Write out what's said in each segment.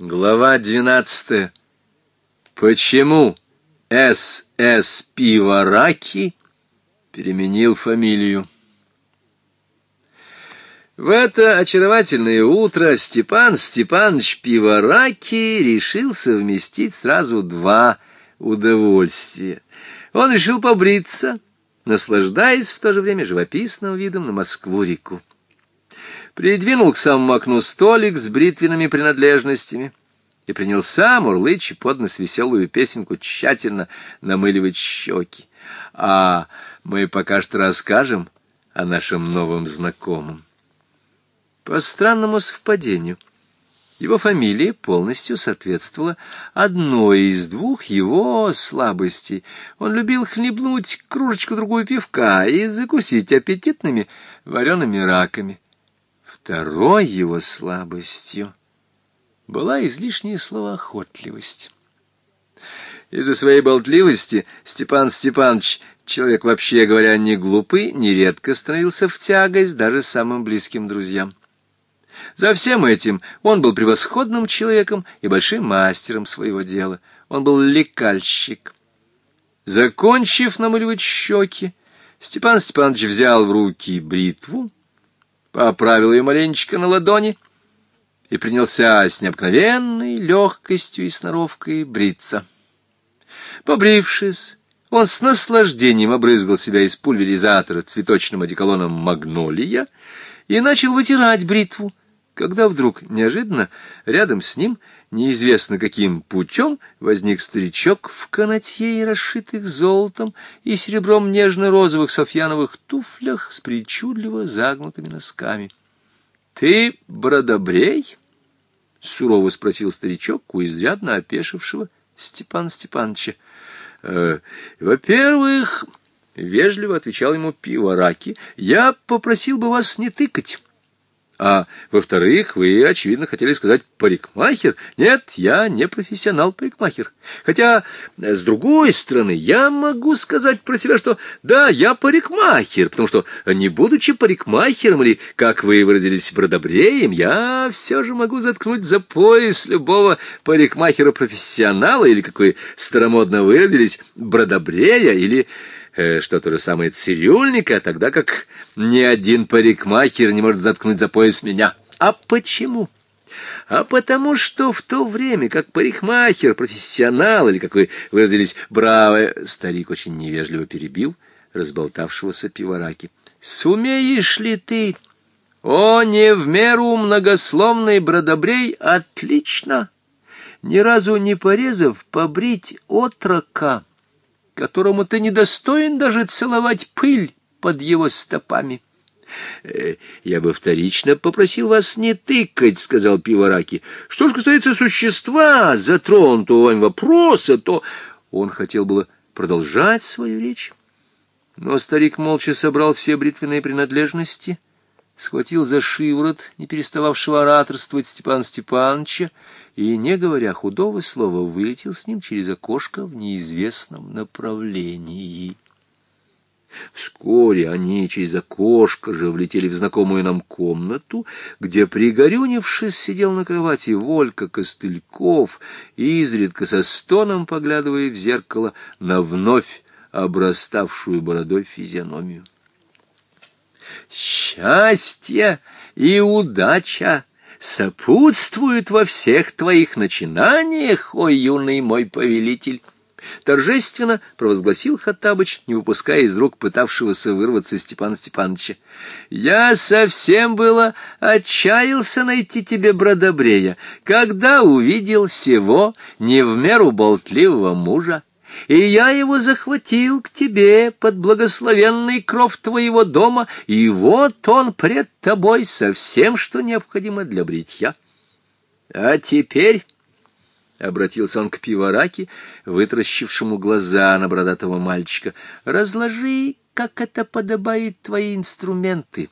Глава 12. Почему С.С. Пивораки переменил фамилию? В это очаровательное утро Степан Степанович Пивораки решил совместить сразу два удовольствия. Он решил побриться, наслаждаясь в то же время живописным видом на Москву-реку придвинул к самому окну столик с бритвенными принадлежностями и принялся мурлычь и поднос веселую песенку тщательно намыливать щеки. А мы пока что расскажем о нашем новом знакомом. По странному совпадению, его фамилия полностью соответствовала одной из двух его слабостей. Он любил хлебнуть кружечку-другую пивка и закусить аппетитными вареными раками. Второй его слабостью была излишняя словоохотливость. Из-за своей болтливости Степан Степанович, человек вообще говоря не глупый, нередко становился в тягость даже самым близким друзьям. За всем этим он был превосходным человеком и большим мастером своего дела. Он был лекальщик. Закончив намыливать щеки, Степан Степанович взял в руки бритву, поправил ее маленечко на ладони и принялся с необыкновенной легкостью и сноровкой бриться. Побрившись, он с наслаждением обрызгал себя из пульверизатора цветочным одеколоном «Магнолия» и начал вытирать бритву, когда вдруг, неожиданно, рядом с ним — Неизвестно каким путем возник старичок в канатье и расшитых золотом и серебром нежно-розовых софьяновых туфлях с причудливо загнутыми носками. — Ты бродобрей? — сурово спросил старичок у изрядно опешившего Степана Степановича. «Э, — Во-первых, — вежливо отвечал ему пиво раки, — я попросил бы вас не тыкать. А во-вторых, вы, очевидно, хотели сказать «парикмахер». Нет, я не профессионал-парикмахер. Хотя, э, с другой стороны, я могу сказать про себя, что да, я парикмахер, потому что, не будучи парикмахером или, как вы выразились, бродобреем, я все же могу заткнуть за пояс любого парикмахера-профессионала или, как вы старомодно выразились, бродобрея или Э, что то же самое цирюльника, тогда как ни один парикмахер не может заткнуть за пояс меня. А почему? А потому что в то время, как парикмахер, профессионал, или, как вы выразились, браво, старик очень невежливо перебил разболтавшегося пивораки. «Сумеешь ли ты, о, не в меру многословный бродобрей, отлично, ни разу не порезав, побрить отрока?» которому ты недостоин даже целовать пыль под его стопами. Э, — Я бы вторично попросил вас не тыкать, — сказал Пивораки. — Что ж касается существа, затронутого вам вопроса, то... Он хотел было продолжать свою речь, но старик молча собрал все бритвенные принадлежности, схватил за шиворот, не перестававшего ораторствовать Степана Степановича, и, не говоря худого слова, вылетел с ним через окошко в неизвестном направлении. Вскоре они через окошко же влетели в знакомую нам комнату, где, пригорюнившись, сидел на кровати Волька Костыльков, изредка со стоном поглядывая в зеркало на вновь обраставшую бородой физиономию. «Счастье и удача!» сопутствует во всех твоих начинаниях, о юный мой повелитель!» Торжественно провозгласил Хаттабыч, не выпуская из рук пытавшегося вырваться Степана Степановича. «Я совсем было отчаялся найти тебе бродобрея, когда увидел сего не в меру болтливого мужа и я его захватил к тебе под благословенный кров твоего дома, и вот он пред тобой со всем, что необходимо для бритья. А теперь... — обратился он к пивораке, вытращившему глаза на бородатого мальчика. — Разложи, как это подобает, твои инструменты,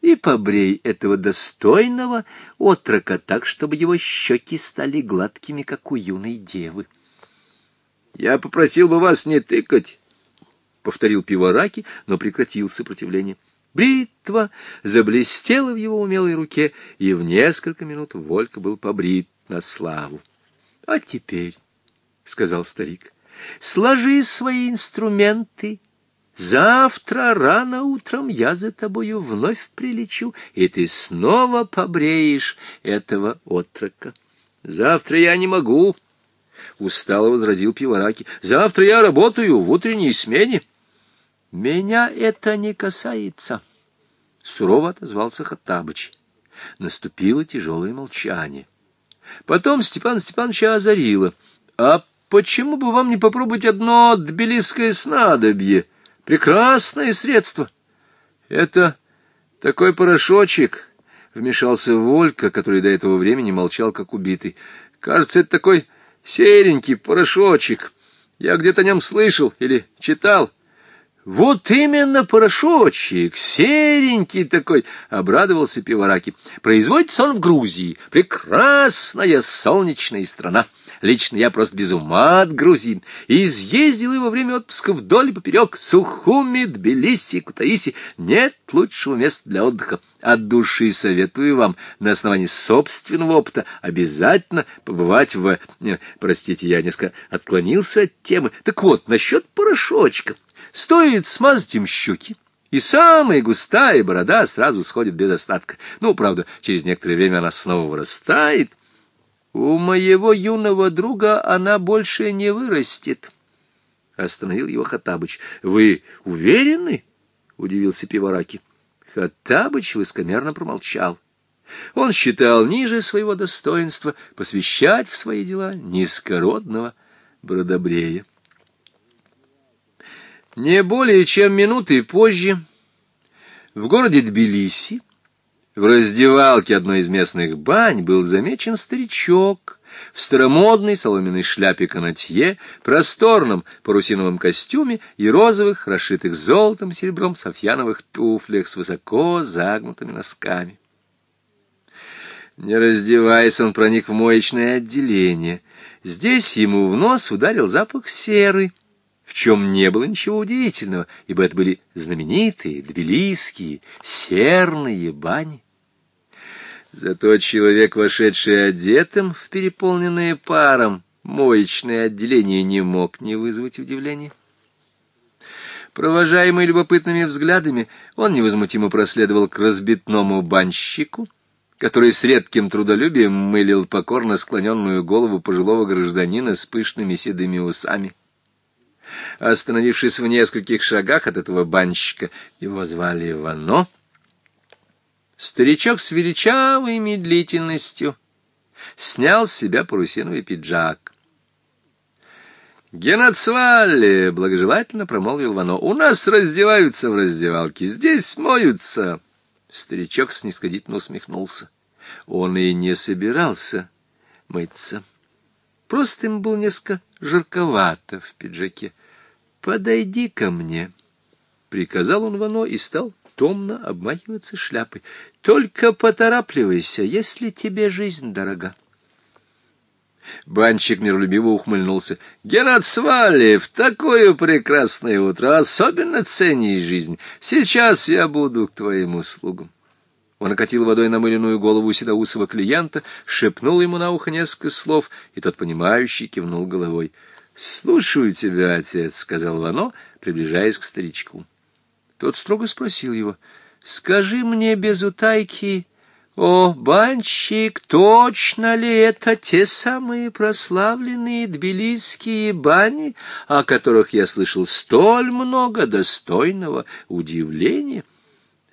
и побрей этого достойного отрока так, чтобы его щеки стали гладкими, как у юной девы. — я попросил бы вас не тыкать, — повторил пивораки, но прекратил сопротивление. Бритва заблестела в его умелой руке, и в несколько минут Волька был побрит на славу. — А теперь, — сказал старик, — сложи свои инструменты. Завтра рано утром я за тобою вновь прилечу, и ты снова побреешь этого отрока. — Завтра я не могу, — устало возразил Пивораки. — Завтра я работаю в утренней смене. — Меня это не касается, — сурово отозвался Хаттабыч. Наступило тяжелое молчание. Потом Степан Степановича озарило. — А почему бы вам не попробовать одно тбилисское снадобье? Прекрасное средство. — Это такой порошочек, — вмешался Волька, который до этого времени молчал, как убитый. — Кажется, это такой Серенький порошочек. Я где-то о нем слышал или читал. Вот именно порошочек, серенький такой, — обрадовался Пивораки. Производится он в Грузии. Прекрасная солнечная страна. Лично я просто без ума от грузин. И изъездил его во время отпуска вдоль и поперек. Сухуми, Тбилиси, Кутаиси. Нет лучшего места для отдыха. От души советую вам на основании собственного опыта обязательно побывать в... Э, простите, я несколько отклонился от темы. Так вот, насчет порошочка. Стоит смазать им щеки, И самая густая борода сразу сходит без остатка. Ну, правда, через некоторое время она снова вырастает, — у моего юного друга она больше не вырастет. Остановил его Хаттабыч. — Вы уверены? — удивился Пивораки. Хаттабыч высокомерно промолчал. Он считал ниже своего достоинства посвящать в свои дела низкородного бродобрея. Не более чем минуты позже в городе Тбилиси в раздевалке одной из местных бань был замечен старичок в старомодной соломенной шляпе канатье, просторном парусиновом костюме и розовых, расшитых золотом серебром софьяновых туфлях с высоко загнутыми носками. Не раздеваясь, он проник в моечное отделение. Здесь ему в нос ударил запах серы, в чем не было ничего удивительного, ибо это были знаменитые тбилисские серные бани. Зато человек, вошедший одетым в переполненные паром, моечное отделение не мог не вызвать удивления. Провожаемый любопытными взглядами, он невозмутимо проследовал к разбитному банщику, который с редким трудолюбием мылил покорно склоненную голову пожилого гражданина с пышными седыми усами. Остановившись в нескольких шагах от этого банщика, его звали Ивано, Старичок с величавой медлительностью снял с себя парусиновый пиджак. «Геноцвалли!» — благожелательно промолвил Вано. «У нас раздеваются в раздевалке, здесь моются!» Старичок снисходительно усмехнулся. Он и не собирался мыться. Просто ему было несколько жарковато в пиджаке. «Подойди ко мне!» — приказал он Вано и стал томно обмахиваться шляпой. «Только поторапливайся, если тебе жизнь дорога». Банщик миролюбиво ухмыльнулся. «Герат в такое прекрасное утро! Особенно цени жизнь! Сейчас я буду к твоим услугам!» Он окатил водой намыленную голову седоусого клиента, шепнул ему на ухо несколько слов, и тот, понимающий, кивнул головой. «Слушаю тебя, отец», — сказал Вано, приближаясь к старичку. Тот строго спросил его, «Скажи мне без утайки, о, банщик, точно ли это те самые прославленные тбилисские бани, о которых я слышал столь много достойного удивления?»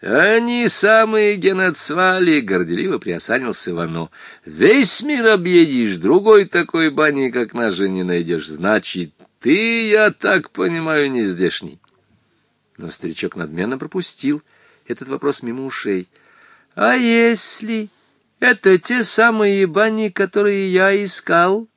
«Они самые геноцвали!» — горделиво приосанился Вано. «Весь мир объедешь, другой такой бани, как наша, не найдешь. Значит, ты, я так понимаю, не здешний». Но старичок надменно пропустил этот вопрос мимо ушей. «А если это те самые бани, которые я искал,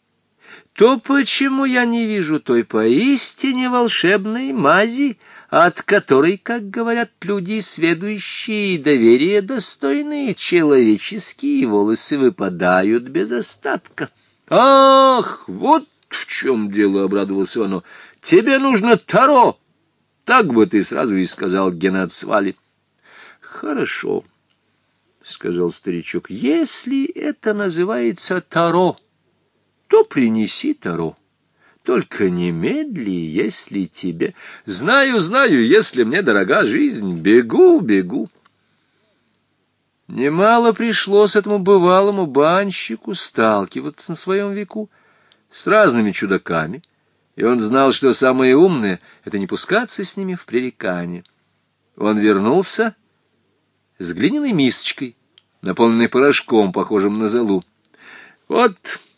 то почему я не вижу той поистине волшебной мази, от которой, как говорят люди, сведущие доверие достойные человеческие волосы выпадают без остатка?» «Ах, вот в чем дело!» — обрадовался оно. «Тебе нужно таро!» Так бы ты сразу и сказал, Геннад свали. Хорошо, сказал старичок. Если это называется таро, то принеси таро. Только немедли, если тебе... Знаю, знаю, если мне дорога жизнь, бегу, бегу. Немало пришлось этому бывалому банщику сталкиваться на своем веку с разными чудаками — и он знал, что самое умное — это не пускаться с ними в пререкание. Он вернулся с глиняной мисочкой, наполненной порошком, похожим на золу. — Вот,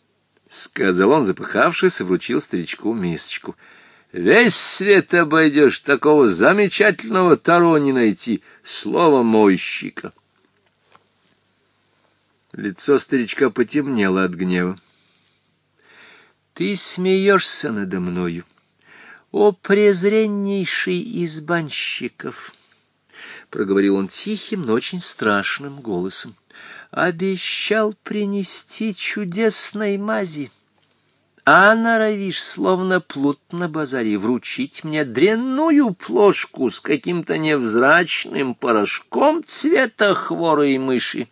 — сказал он, запыхавшись, и вручил старичку мисочку. — Весь свет обойдешь, такого замечательного таро не найти, слово мойщика. Лицо старичка потемнело от гнева. Ты смеешься надо мною, о презреннейший из банщиков!» Проговорил он тихим, но очень страшным голосом. «Обещал принести чудесной мази, а норовишь, словно плут на базаре, вручить мне дрянную плошку с каким-то невзрачным порошком цвета хворой мыши»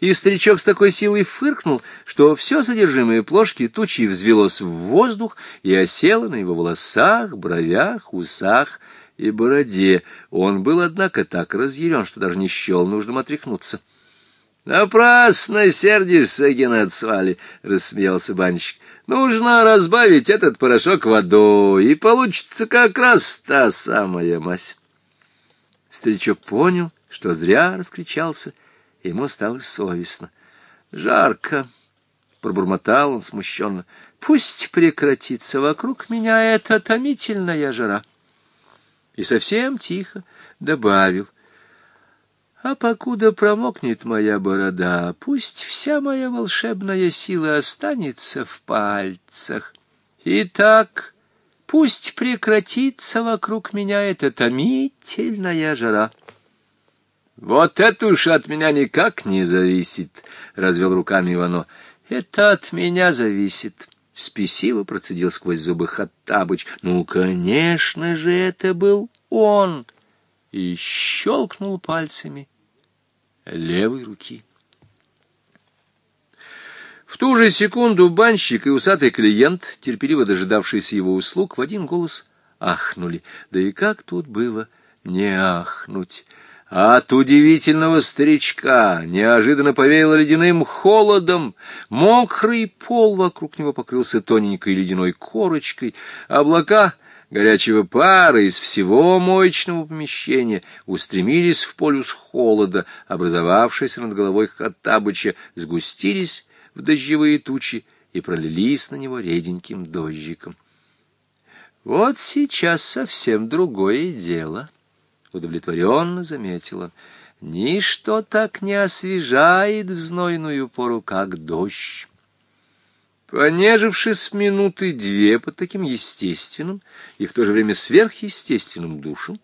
и старичок с такой силой фыркнул, что все содержимое плошки тучи взвелось в воздух и осело на его волосах, бровях, усах и бороде. Он был, однако, так разъярен, что даже не счел нужным отряхнуться. «Напрасно сердишься, Геннад Свали!» — рассмеялся банщик. «Нужно разбавить этот порошок водой, и получится как раз та самая мазь». Старичок понял, что зря раскричался — Ему стало совестно. «Жарко!» — пробормотал он смущенно. «Пусть прекратится вокруг меня эта томительная жара!» И совсем тихо добавил. «А покуда промокнет моя борода, пусть вся моя волшебная сила останется в пальцах. Итак, пусть прекратится вокруг меня эта томительная жара!» «Вот это уж от меня никак не зависит», — развел руками Ивано. «Это от меня зависит», — спесиво процедил сквозь зубы Хаттабыч. «Ну, конечно же, это был он!» И щелкнул пальцами левой руки. В ту же секунду банщик и усатый клиент, терпеливо дожидавшийся его услуг, в один голос ахнули. Да и как тут было не ахнуть? От удивительного старичка неожиданно повеяло ледяным холодом, мокрый пол вокруг него покрылся тоненькой ледяной корочкой, облака горячего пара из всего моечного помещения устремились в полюс холода, образовавшийся над головой Хаттабыча, сгустились в дождевые тучи и пролились на него реденьким дождиком. «Вот сейчас совсем другое дело» удовлетворенно заметила, «Ничто так не освежает в знойную пору, как дождь». Понежившись минуты две под таким естественным и в то же время сверхъестественным душем,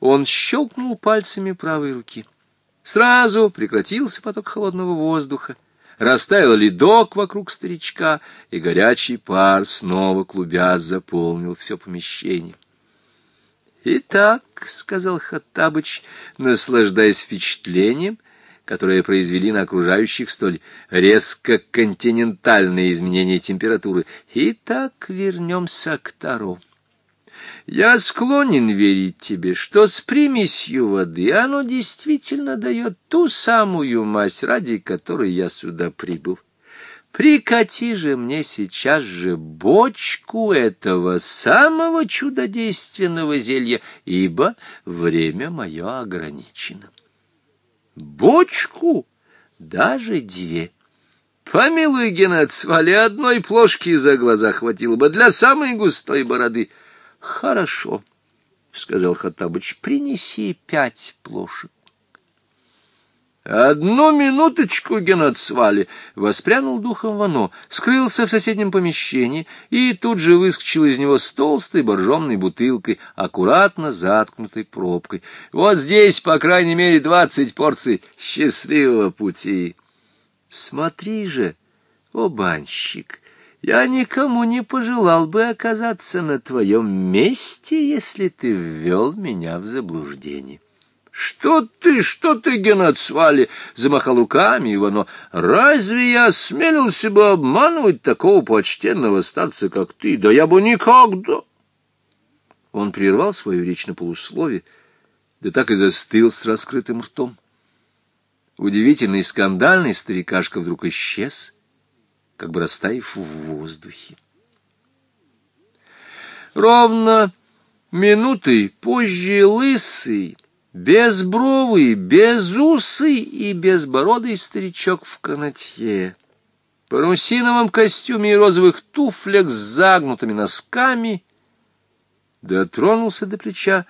он щелкнул пальцами правой руки. Сразу прекратился поток холодного воздуха, растаял ледок вокруг старичка, и горячий пар снова клубя заполнил все помещение. «Итак», — сказал Хаттабыч, наслаждаясь впечатлением, которое произвели на окружающих столь резко континентальные изменения температуры, «итак вернемся к Таро. Я склонен верить тебе, что с примесью воды оно действительно дает ту самую мазь, ради которой я сюда прибыл». Прикати же мне сейчас же бочку этого самого чудодейственного зелья, ибо время мое ограничено. Бочку? Даже две. Помилуй, Геннадс, вали одной плошки за глаза хватило бы для самой густой бороды. Хорошо, — сказал Хаттабыч, — принеси пять плошек. «Одну минуточку, Геннадсвали!» — воспрянул духом Вано, скрылся в соседнем помещении и тут же выскочил из него с толстой боржомной бутылкой, аккуратно заткнутой пробкой. «Вот здесь, по крайней мере, двадцать порций счастливого пути!» «Смотри же, о банщик, я никому не пожелал бы оказаться на твоем месте, если ты ввел меня в заблуждение!» «Что ты, что ты, Геннадсвали?» — замахал руками Ивано. «Разве я осмелился бы обманывать такого почтенного старца, как ты? Да я бы никогда!» Он прервал свою речь на полуслове, да так и застыл с раскрытым ртом. Удивительный скандальный старикашка вдруг исчез, как бы растаяв в воздухе. Ровно минутой позже лысый Безбровый, бровы, и безбородый старичок в канатье. В парусиновом костюме и розовых туфлях с загнутыми носками дотронулся до плеча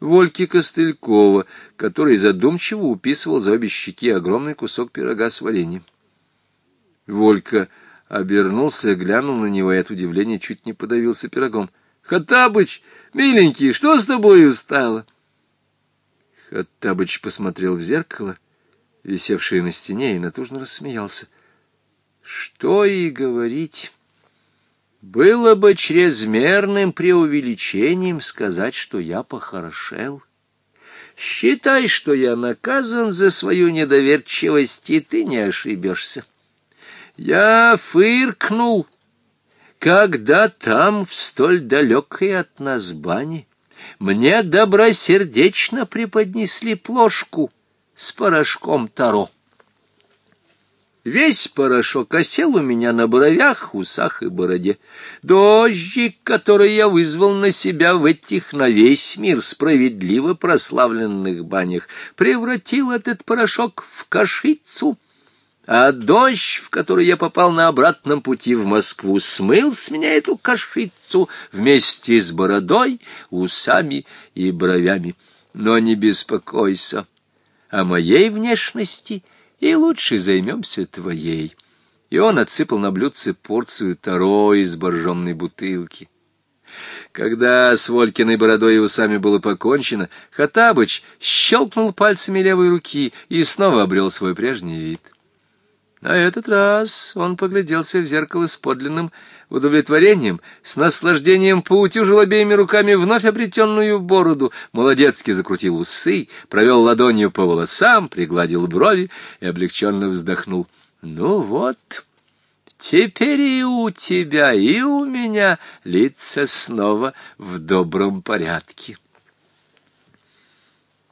Вольки Костылькова, который задумчиво уписывал за обе щеки огромный кусок пирога с вареньем. Волька обернулся глянул на него, и от удивления чуть не подавился пирогом. — Хатабыч, миленький, что с тобой устало? — Оттабыч посмотрел в зеркало, висевшее на стене, и натужно рассмеялся. Что и говорить. Было бы чрезмерным преувеличением сказать, что я похорошел. Считай, что я наказан за свою недоверчивость, и ты не ошибешься. Я фыркнул, когда там, в столь далекой от нас бане, мне добросердечно преподнесли плошку с порошком таро. Весь порошок осел у меня на бровях, усах и бороде. Дождик, который я вызвал на себя в этих на весь мир справедливо прославленных банях, превратил этот порошок в кашицу — а дождь, в который я попал на обратном пути в Москву, смыл с меня эту кашицу вместе с бородой, усами и бровями. Но не беспокойся о моей внешности, и лучше займемся твоей. И он отсыпал на блюдце порцию таро из боржомной бутылки. Когда с Волькиной бородой и усами было покончено, Хатабыч щелкнул пальцами левой руки и снова обрел свой прежний вид. На этот раз он погляделся в зеркало с подлинным удовлетворением, с наслаждением поутюжил обеими руками вновь обретенную бороду, молодецки закрутил усы, провел ладонью по волосам, пригладил брови и облегченно вздохнул. «Ну вот, теперь и у тебя, и у меня лица снова в добром порядке».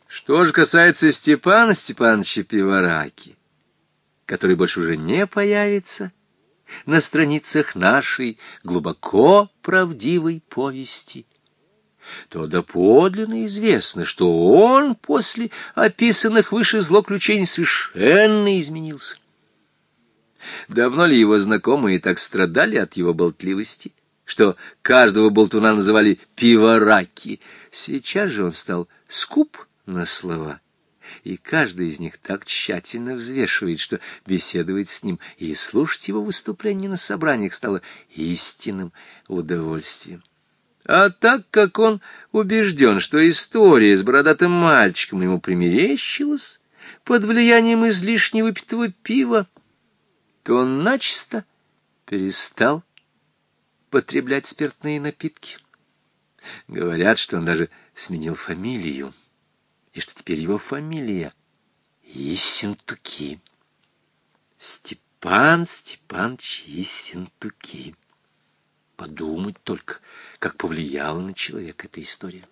Что же касается Степана Степановича Пивораки, который больше уже не появится на страницах нашей глубоко правдивой повести, то доподлинно известно, что он после описанных выше злоключений совершенно изменился. Давно ли его знакомые так страдали от его болтливости, что каждого болтуна называли «пивораки»? Сейчас же он стал скуп на слова и каждый из них так тщательно взвешивает, что беседовать с ним и слушать его выступление на собраниях стало истинным удовольствием. А так как он убежден, что история с бородатым мальчиком ему примерещилась под влиянием излишне выпитого пива, то он начисто перестал потреблять спиртные напитки. Говорят, что он даже сменил фамилию и что теперь его фамилия Ессентуки. Степан Степанович Ессентуки. Подумать только, как повлияла на человека эта история.